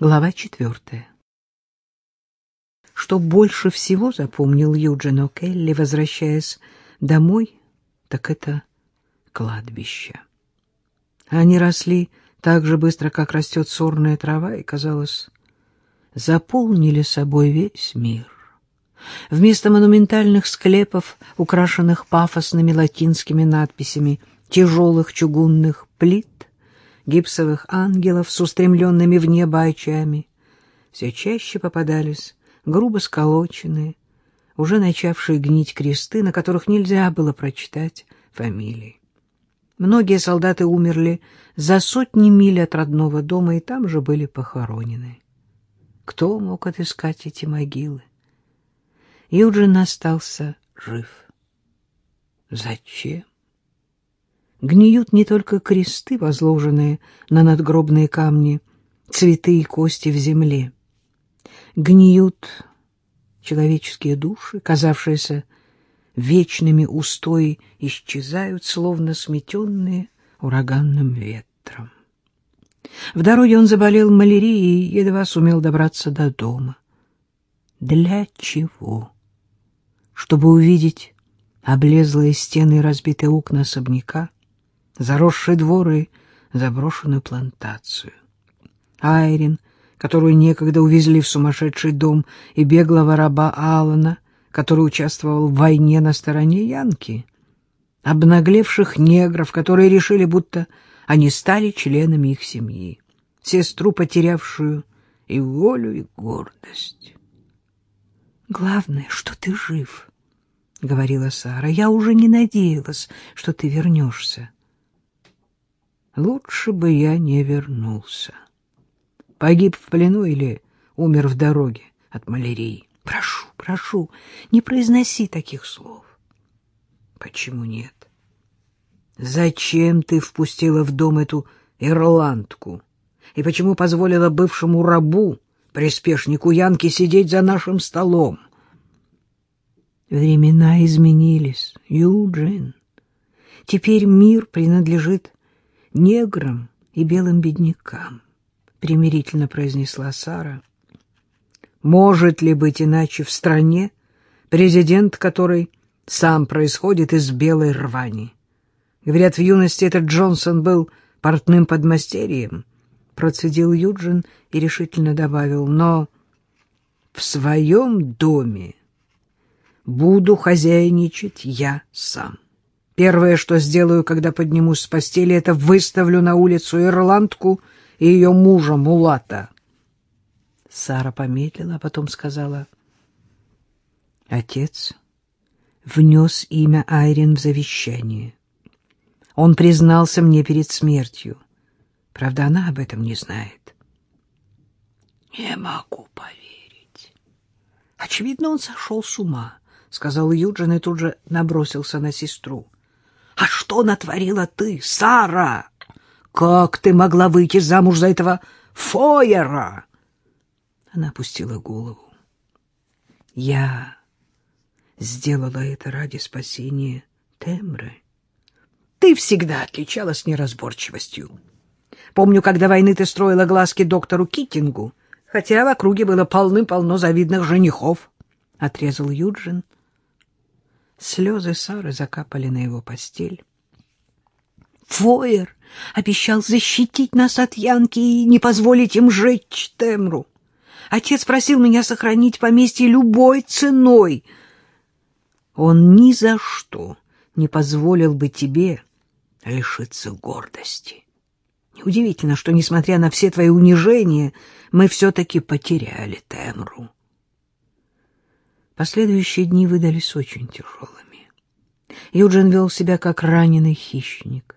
Глава четвертая. Что больше всего запомнил Юджин О'Келли, возвращаясь домой, так это кладбище. Они росли так же быстро, как растет сорная трава, и, казалось, заполнили собой весь мир. Вместо монументальных склепов, украшенных пафосными латинскими надписями, тяжелых чугунных плит, гипсовых ангелов с устремленными в небо очами. Все чаще попадались грубо сколоченные, уже начавшие гнить кресты, на которых нельзя было прочитать фамилии. Многие солдаты умерли за сотни миль от родного дома и там же были похоронены. Кто мог отыскать эти могилы? Юджин остался жив. Зачем? Гниют не только кресты, возложенные на надгробные камни, цветы и кости в земле. Гниют человеческие души, казавшиеся вечными устои, исчезают, словно сметенные ураганным ветром. В дороге он заболел малярией и едва сумел добраться до дома. Для чего? Чтобы увидеть облезлые стены и разбитые окна особняка, заросший двор и заброшенную плантацию. Айрин, которую некогда увезли в сумасшедший дом, и беглого раба Алана, который участвовал в войне на стороне Янки, обнаглевших негров, которые решили, будто они стали членами их семьи, сестру, потерявшую и волю, и гордость. «Главное, что ты жив», — говорила Сара. «Я уже не надеялась, что ты вернешься». Лучше бы я не вернулся. Погиб в плену или умер в дороге от малярии. Прошу, прошу, не произноси таких слов. Почему нет? Зачем ты впустила в дом эту ирландку? И почему позволила бывшему рабу, приспешнику Янки, сидеть за нашим столом? Времена изменились, Юджин. Теперь мир принадлежит неграм и белым беднякам, — примирительно произнесла Сара. Может ли быть иначе в стране президент, который сам происходит из белой рвани? Говорят, в юности этот Джонсон был портным подмастерьем, — процедил Юджин и решительно добавил, — но в своем доме буду хозяйничать я сам. Первое, что сделаю, когда поднимусь с постели, это выставлю на улицу ирландку и ее мужа Мулата. Сара помедлила, а потом сказала. Отец внес имя Айрин в завещание. Он признался мне перед смертью. Правда, она об этом не знает. Не могу поверить. Очевидно, он сошел с ума, — сказал Юджин и тут же набросился на сестру. А что натворила ты, Сара? Как ты могла выйти замуж за этого Фойера? Она опустила голову. Я сделала это ради спасения Темры. Ты всегда отличалась неразборчивостью. Помню, когда войны ты строила глазки доктору Китингу, хотя в округе было полным-полно завидных женихов, — отрезал Юджин. — Слезы Сары закапали на его постель. Фойер обещал защитить нас от Янки и не позволить им жечь Темру. Отец просил меня сохранить поместье любой ценой. Он ни за что не позволил бы тебе лишиться гордости. Неудивительно, что, несмотря на все твои унижения, мы все-таки потеряли Темру. Последующие дни выдались очень тяжелыми. Юджин вел себя как раненый хищник.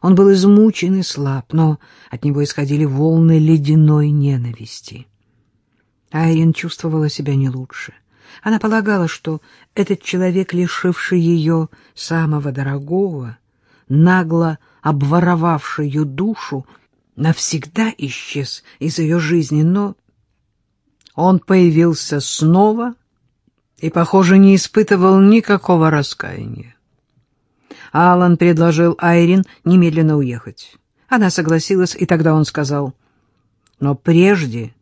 Он был измучен и слаб, но от него исходили волны ледяной ненависти. Айрин чувствовала себя не лучше. Она полагала, что этот человек, лишивший ее самого дорогого, нагло обворовавший ее душу, навсегда исчез из ее жизни, но он появился снова — и, похоже, не испытывал никакого раскаяния. Алан предложил Айрин немедленно уехать. Она согласилась, и тогда он сказал, «Но прежде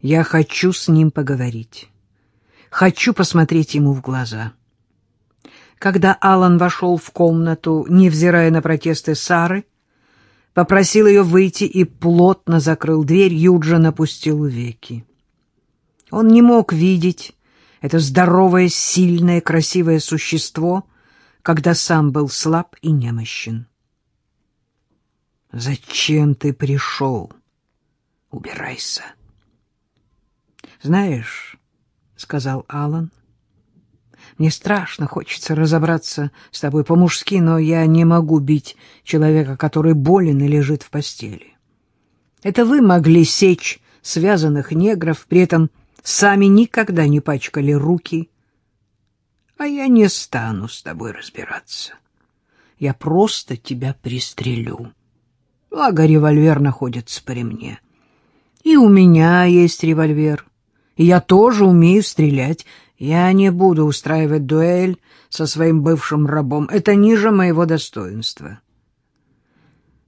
Я хочу с ним поговорить. Хочу посмотреть ему в глаза. Когда Алан вошел в комнату, невзирая на протесты Сары, попросил ее выйти и плотно закрыл дверь, Юджин опустил веки. Он не мог видеть это здоровое, сильное, красивое существо, когда сам был слаб и немощен. «Зачем ты пришел? Убирайся!» «Знаешь, — сказал Алан, — мне страшно, хочется разобраться с тобой по-мужски, но я не могу бить человека, который болен и лежит в постели. Это вы могли сечь связанных негров, при этом сами никогда не пачкали руки. А я не стану с тобой разбираться. Я просто тебя пристрелю. Благо револьвер находится при мне. И у меня есть револьвер и я тоже умею стрелять. Я не буду устраивать дуэль со своим бывшим рабом. Это ниже моего достоинства.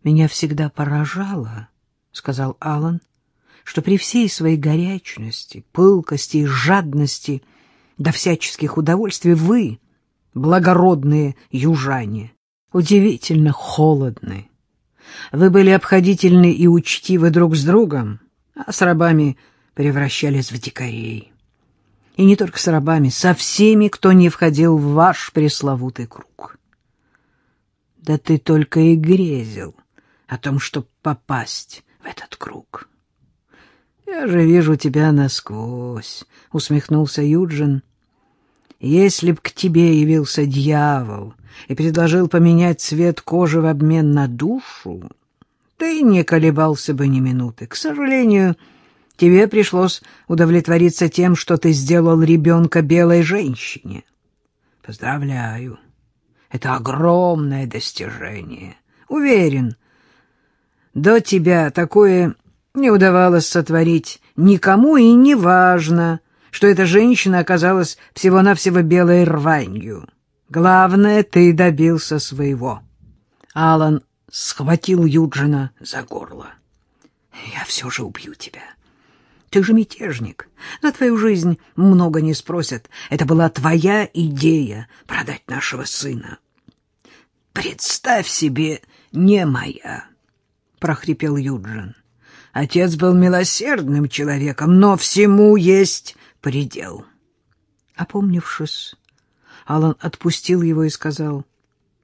Меня всегда поражало, — сказал Алан, — что при всей своей горячности, пылкости и жадности до всяческих удовольствий вы, благородные южане, удивительно холодны. Вы были обходительны и учтивы друг с другом, а с рабами — превращались в дикарей. И не только с рабами, со всеми, кто не входил в ваш пресловутый круг. Да ты только и грезил о том, чтобы попасть в этот круг. Я же вижу тебя насквозь, — усмехнулся Юджин. Если б к тебе явился дьявол и предложил поменять цвет кожи в обмен на душу, ты не колебался бы ни минуты. К сожалению, — Тебе пришлось удовлетвориться тем, что ты сделал ребенка белой женщине. Поздравляю. Это огромное достижение. Уверен, до тебя такое не удавалось сотворить никому, и не важно, что эта женщина оказалась всего-навсего белой рванью. Главное, ты добился своего. Алан схватил Юджина за горло. «Я все же убью тебя. Ты же мятежник. На твою жизнь много не спросят. Это была твоя идея — продать нашего сына. Представь себе, не моя, — прохрипел Юджин. Отец был милосердным человеком, но всему есть предел. Опомнившись, Алан отпустил его и сказал,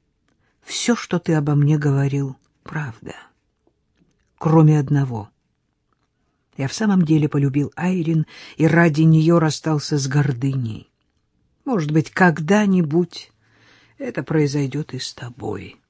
— Все, что ты обо мне говорил, правда, кроме одного — я в самом деле полюбил Айрин и ради нее расстался с гордыней. Может быть, когда-нибудь это произойдет и с тобой».